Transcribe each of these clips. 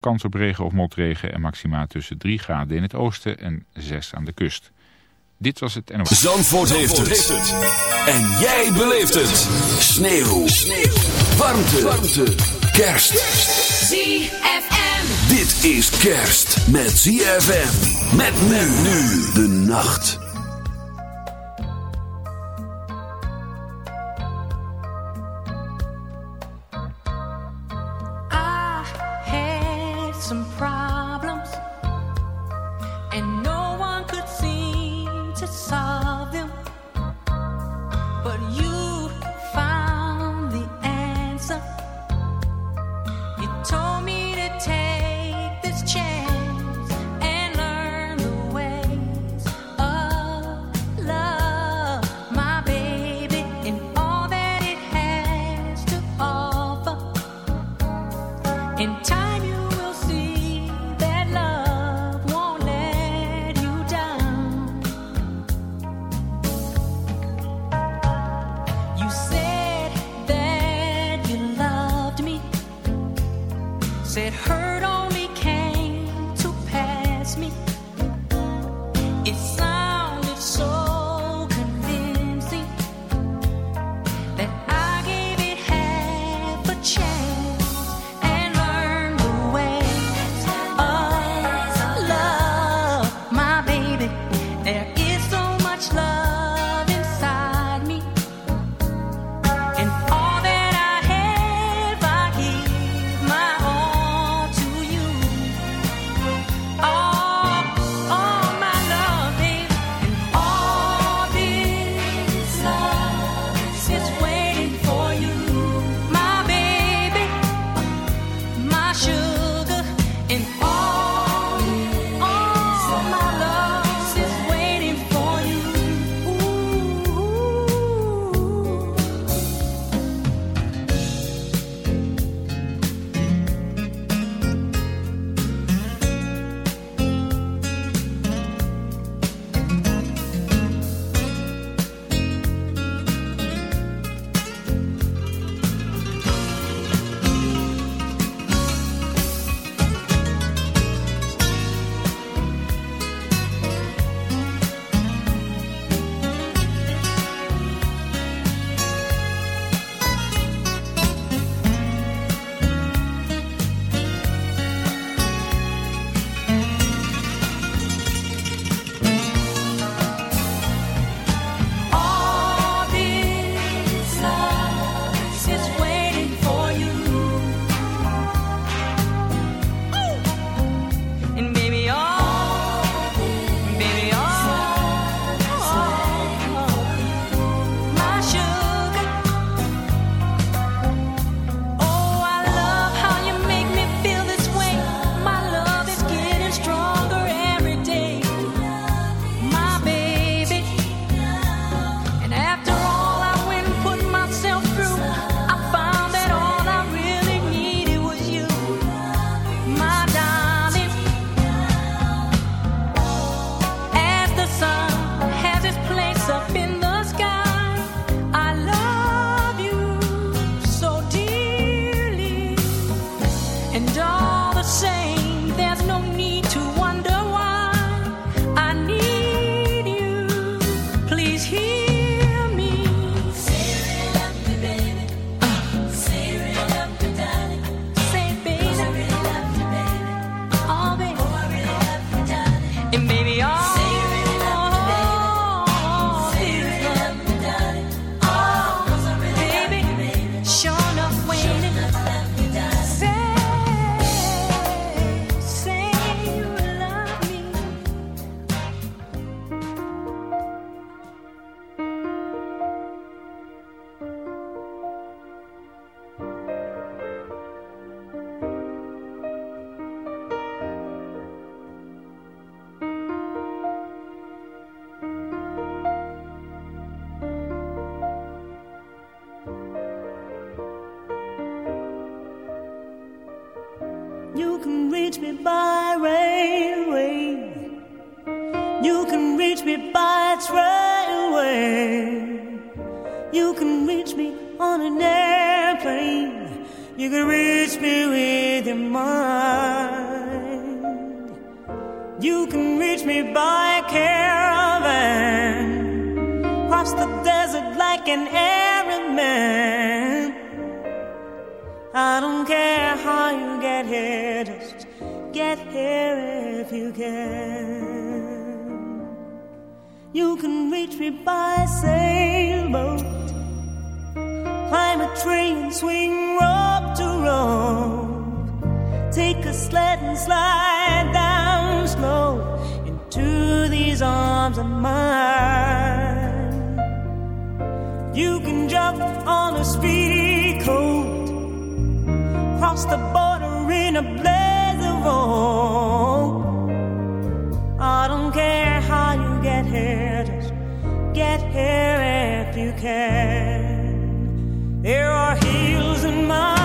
Kans op regen of motregen en maxima tussen 3 graden in het oosten en 6 aan de kust. Dit was het NOS. Zandvoort, Zandvoort heeft, het. En jij beleeft het. Sneeuw. Sneeuw. Warmte. Warmte. Kerst. ZFM. Dit is kerst met ZFM. Met men nu de nacht. You can jump on a speedy coat, cross the border in a blazer. I don't care how you get here, just get here if you can. There are hills in my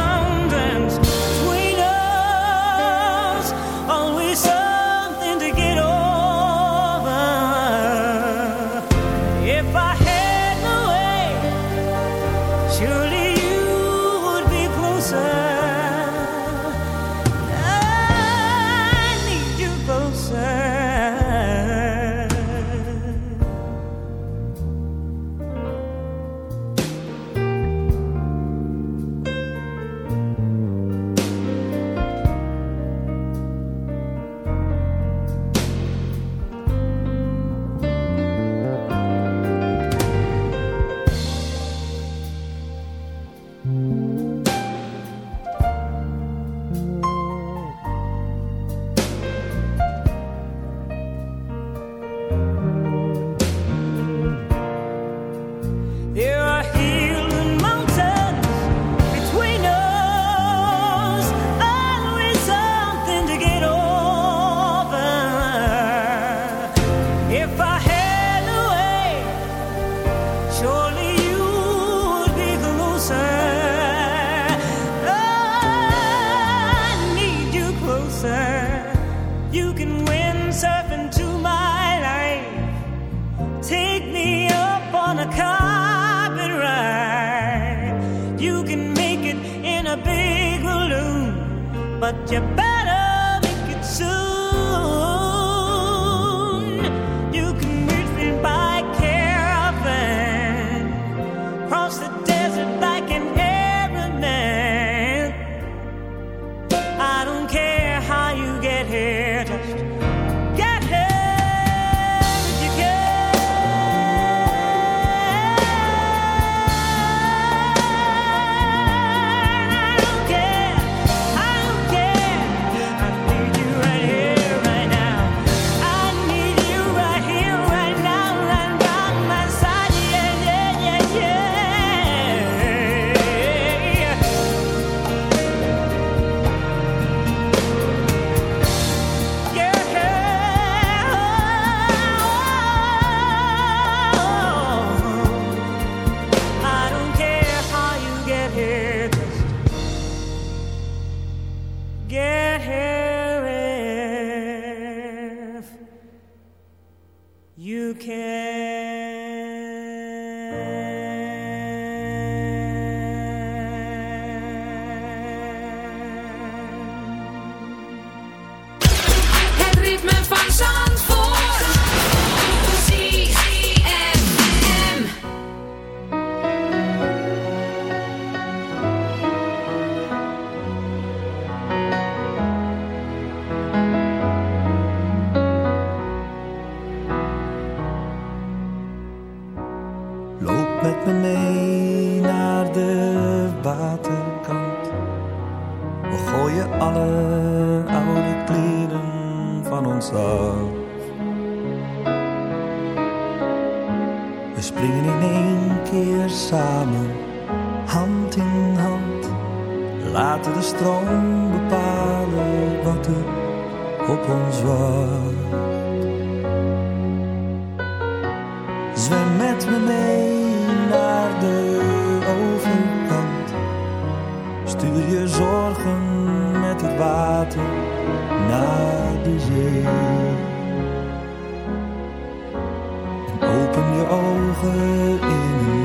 samen, hand in hand. Laten de stroom bepalen wat er op ons wacht. Zwem met me mee naar de overkant. Stuur je zorgen met het water naar de zee. Open je ogen in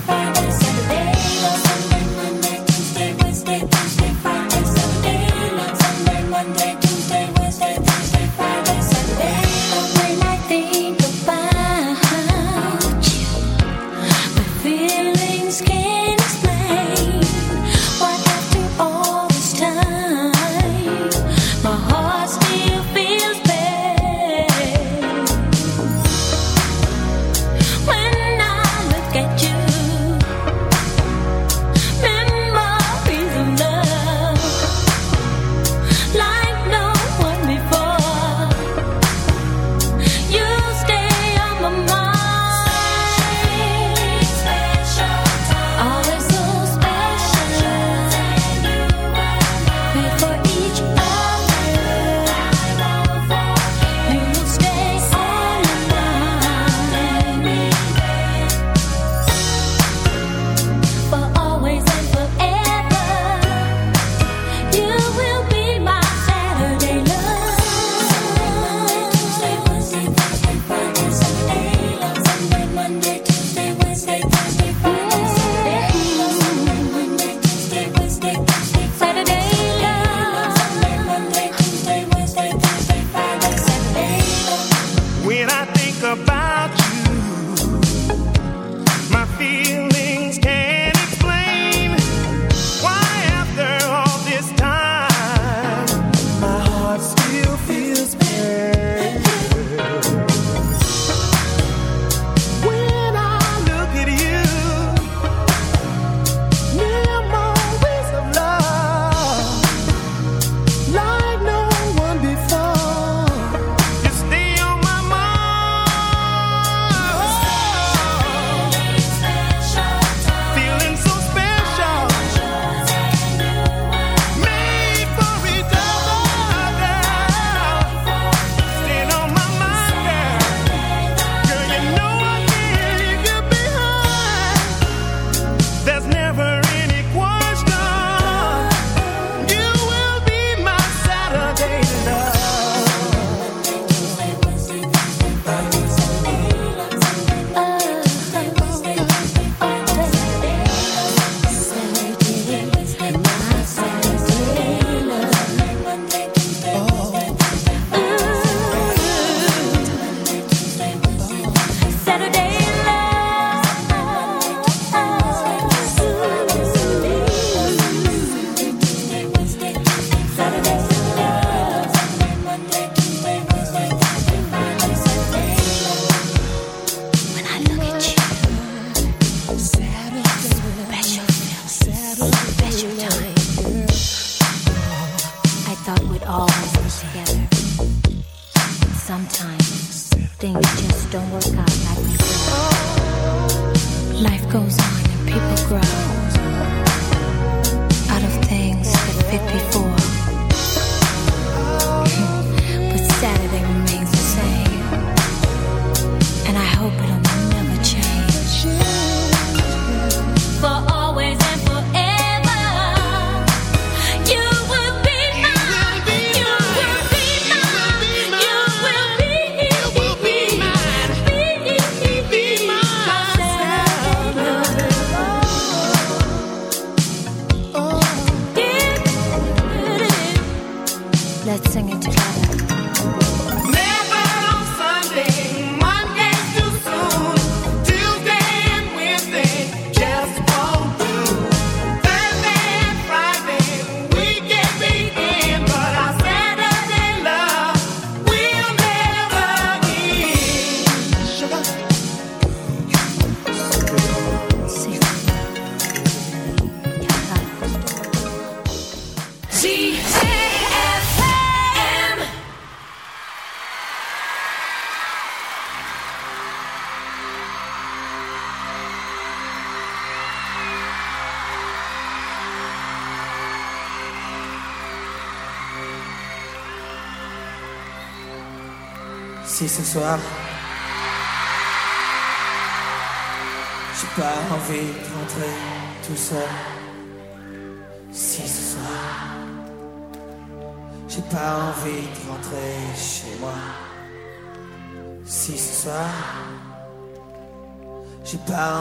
find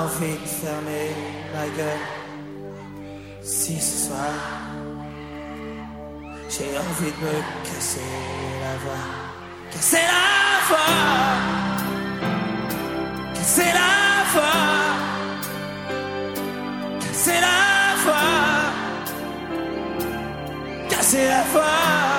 envie de fermer ma gueule. Si ce soir J'ai envie de me casser la voix. Casser la voix. Casser la voix. Casser la voix. Casser la voix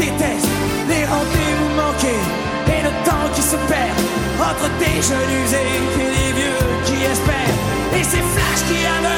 Les rendez-vous manqués et le temps qui se perd entre des jeunes usés et les vieux qui espèrent. Et ces flashs qui aveuglent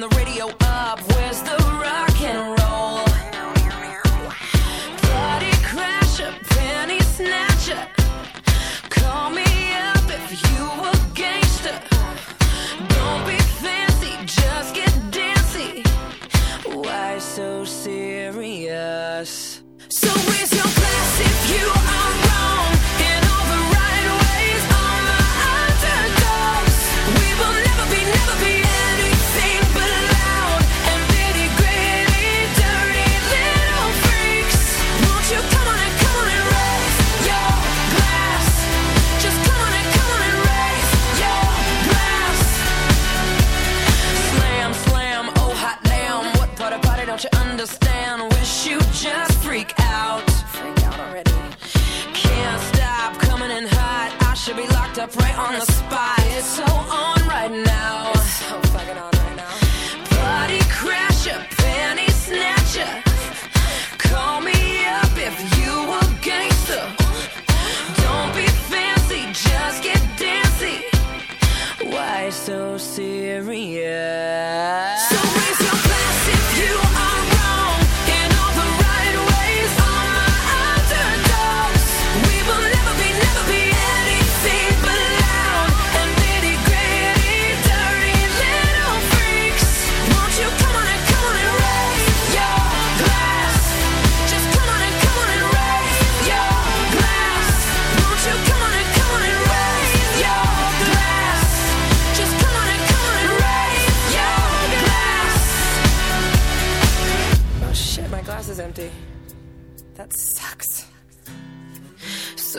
the radio up. Where's the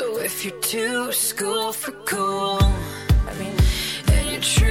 So if you're too school for cool, I mean, then you're true.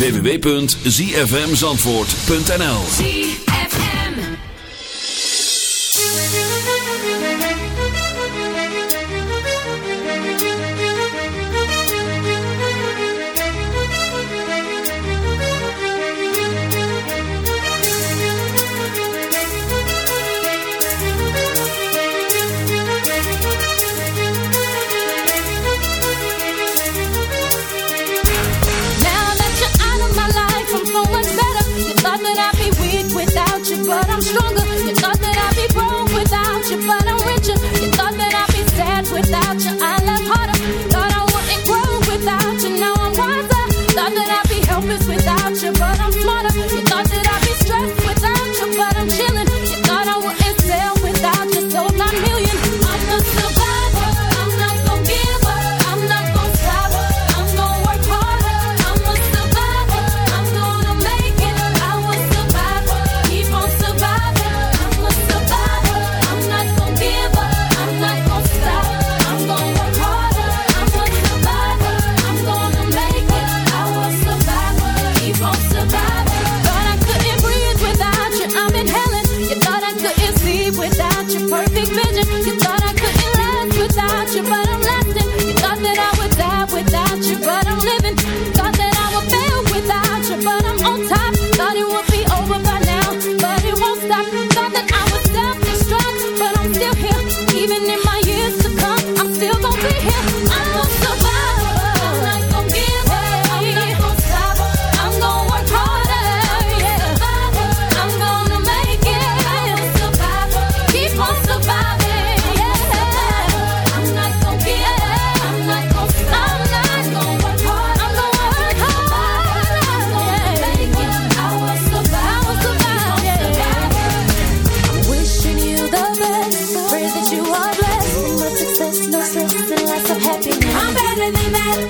www.zfmzandvoort.nl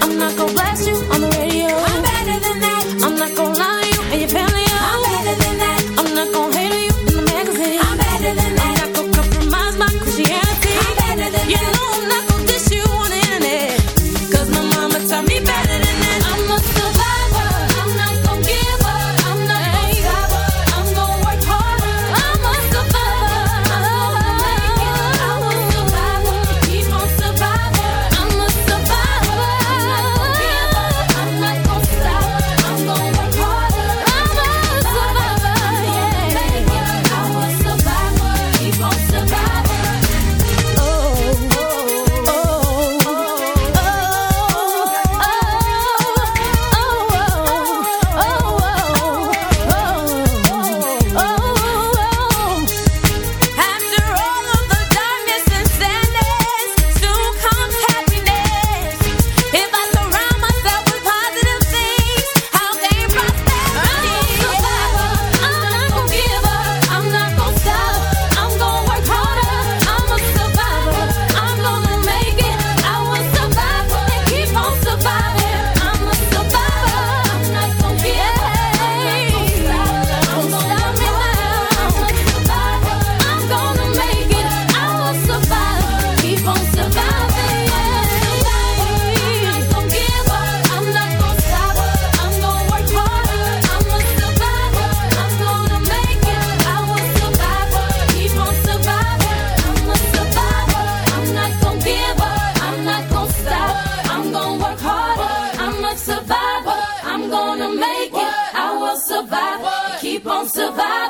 I'm not gonna bless you. I'm survive.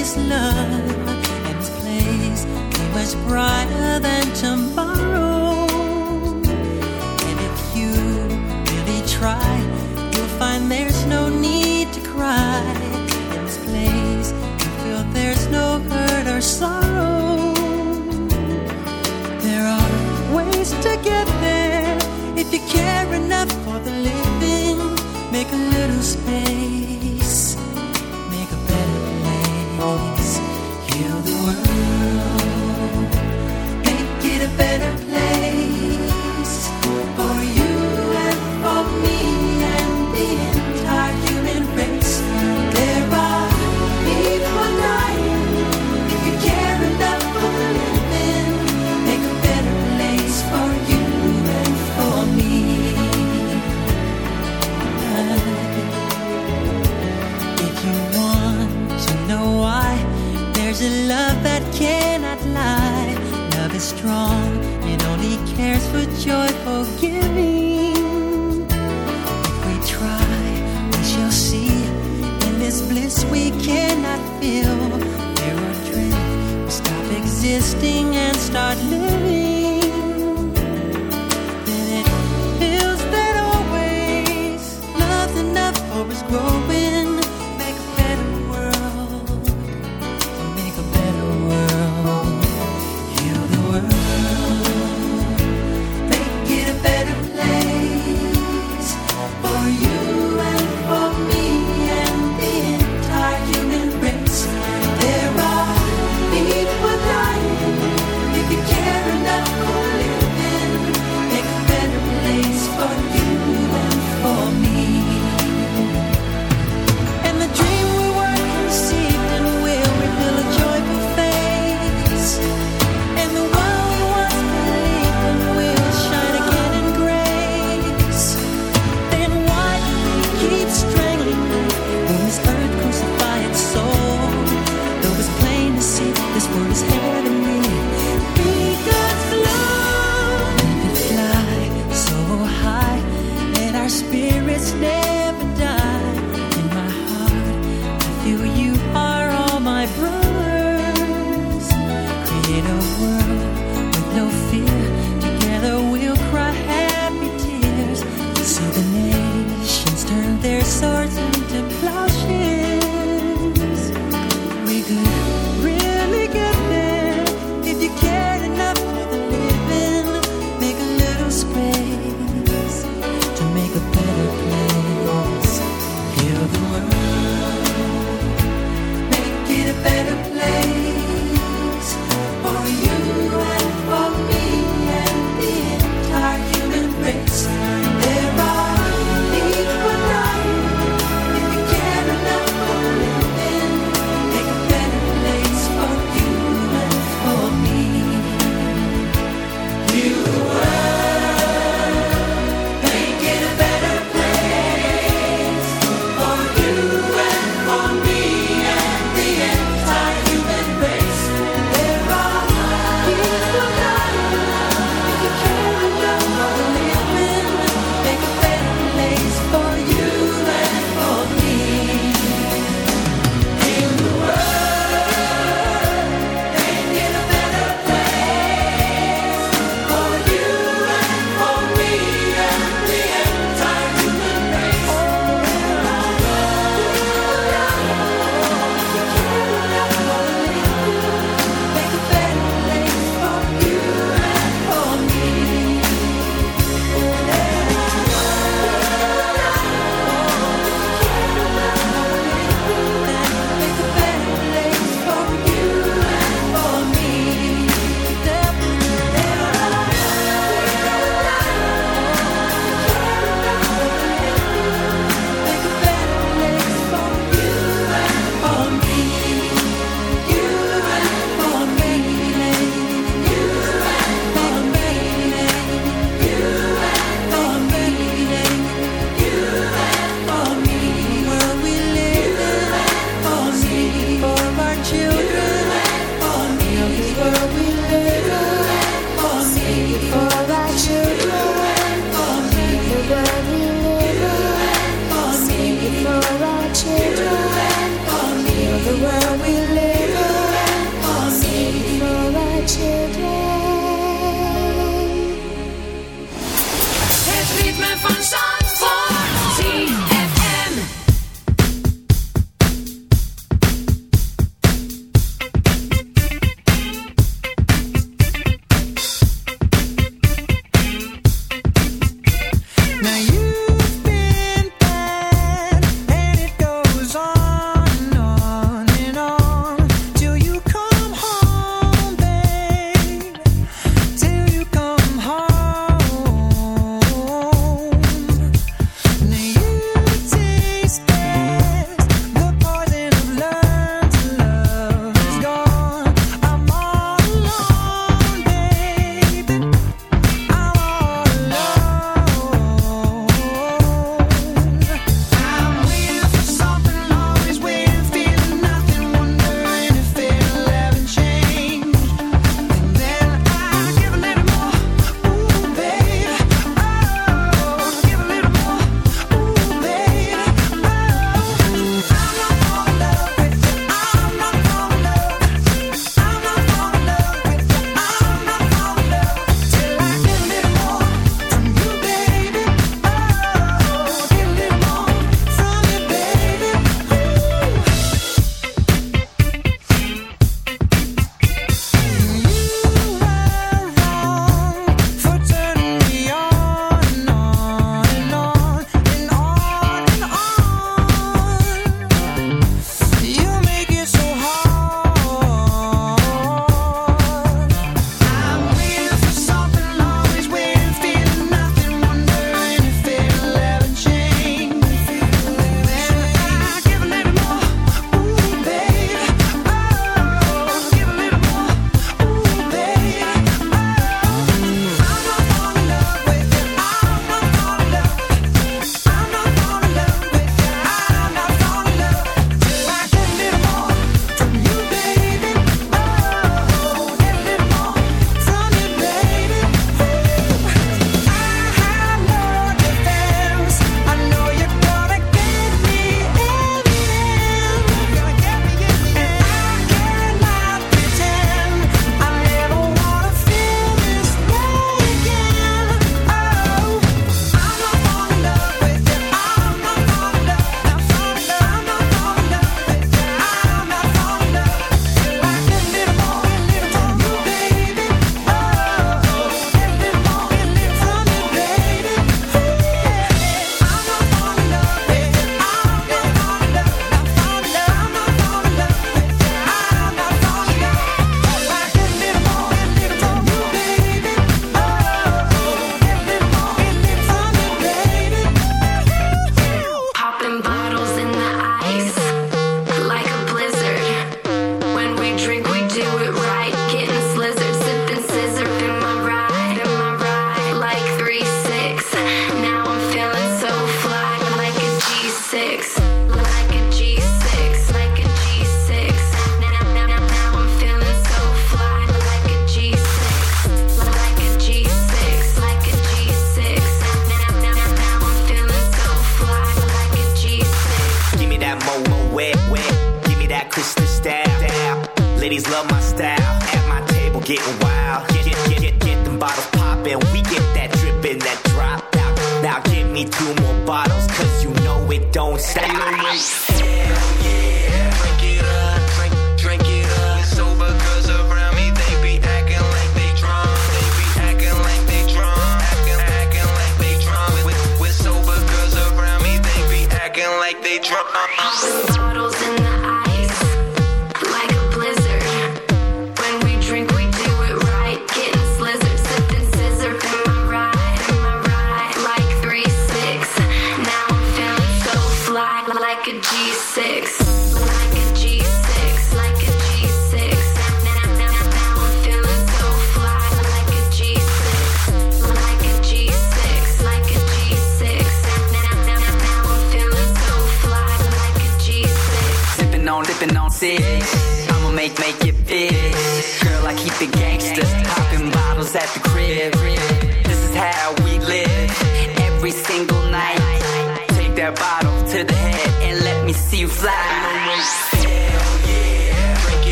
his love and his place be much brighter than tomorrow. And if you really try, you'll find there's no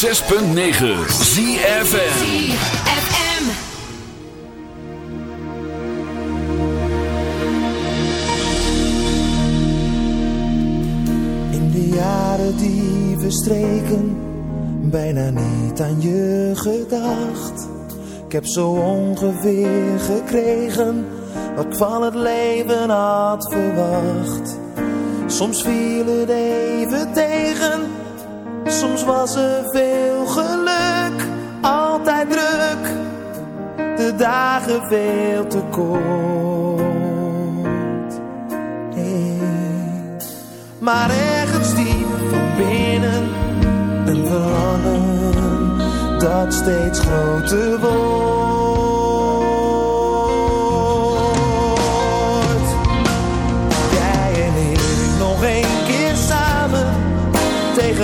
106.9 ZFN die we streken, bijna niet aan je gedacht. Ik heb zo ongeveer gekregen, wat ik van het leven had verwacht. Soms viel het even tegen Soms was er veel geluk, altijd druk, de dagen veel te kort. Maar ergens diep van binnen een verlangen dat steeds groter wordt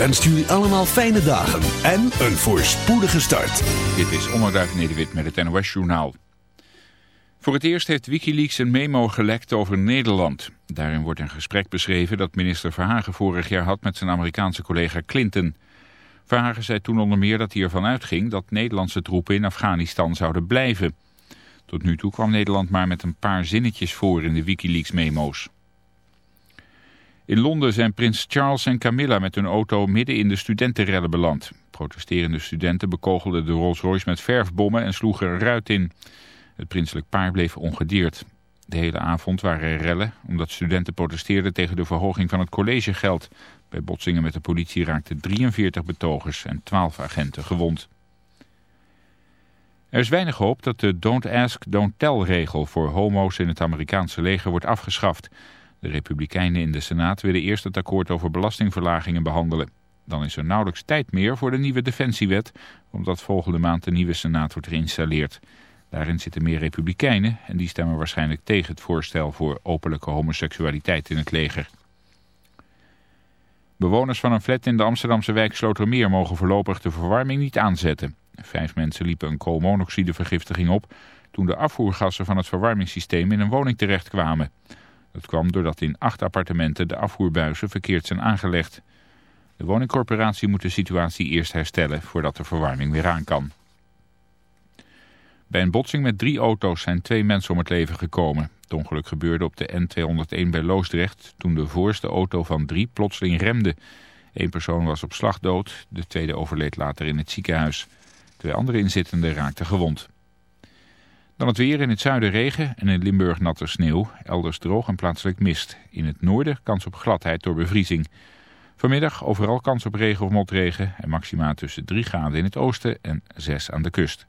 Wenst jullie allemaal fijne dagen en een voorspoedige start. Dit is Onderduif Nederwit met het NOS Journaal. Voor het eerst heeft Wikileaks een memo gelekt over Nederland. Daarin wordt een gesprek beschreven dat minister Verhagen vorig jaar had met zijn Amerikaanse collega Clinton. Verhagen zei toen onder meer dat hij ervan uitging dat Nederlandse troepen in Afghanistan zouden blijven. Tot nu toe kwam Nederland maar met een paar zinnetjes voor in de Wikileaks memo's. In Londen zijn prins Charles en Camilla met hun auto midden in de studentenrellen beland. Protesterende studenten bekogelden de Rolls-Royce met verfbommen en sloegen er ruit in. Het prinselijk paar bleef ongedeerd. De hele avond waren er rellen omdat studenten protesteerden tegen de verhoging van het collegegeld. Bij botsingen met de politie raakten 43 betogers en 12 agenten gewond. Er is weinig hoop dat de Don't Ask, Don't Tell regel voor homo's in het Amerikaanse leger wordt afgeschaft. De Republikeinen in de Senaat willen eerst het akkoord over belastingverlagingen behandelen. Dan is er nauwelijks tijd meer voor de nieuwe defensiewet, omdat volgende maand de nieuwe Senaat wordt geïnstalleerd. Daarin zitten meer Republikeinen en die stemmen waarschijnlijk tegen het voorstel voor openlijke homoseksualiteit in het leger. Bewoners van een flat in de Amsterdamse wijk Slotermeer mogen voorlopig de verwarming niet aanzetten. Vijf mensen liepen een koolmonoxidevergiftiging op toen de afvoergassen van het verwarmingssysteem in een woning terechtkwamen. Dat kwam doordat in acht appartementen de afvoerbuizen verkeerd zijn aangelegd. De woningcorporatie moet de situatie eerst herstellen voordat de verwarming weer aan kan. Bij een botsing met drie auto's zijn twee mensen om het leven gekomen. Het ongeluk gebeurde op de N201 bij Loosdrecht toen de voorste auto van drie plotseling remde. Eén persoon was op slag dood, de tweede overleed later in het ziekenhuis. Twee andere inzittenden raakten gewond. Dan het weer in het zuiden regen en in Limburg natte sneeuw. Elders droog en plaatselijk mist. In het noorden kans op gladheid door bevriezing. Vanmiddag overal kans op regen of motregen en maxima tussen 3 graden in het oosten en 6 aan de kust.